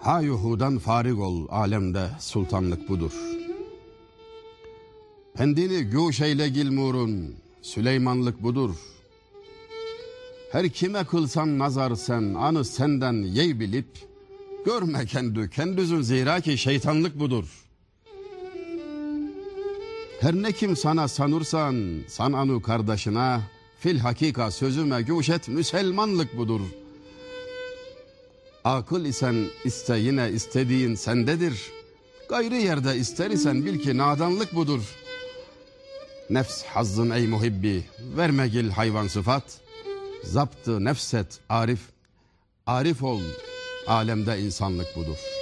Hayuhudan farig ol alemde sultanlık budur. Pendini güş eyle gilmurun Süleymanlık budur. Her kime kılsan nazar sen anı senden yey bilip görme kendi kendüzün zira ki şeytanlık budur. Her ne kim sana sanursan san anu kardeşine fil hakika sözüme güş et müselmanlık budur. Akıl isen iste yine istediğin sendedir. Gayrı yerde ister isen bil ki nadanlık budur. Nefs hazzın ey muhibbi verme gil hayvan sıfat. Zaptı nefset arif. Arif ol alemde insanlık budur.''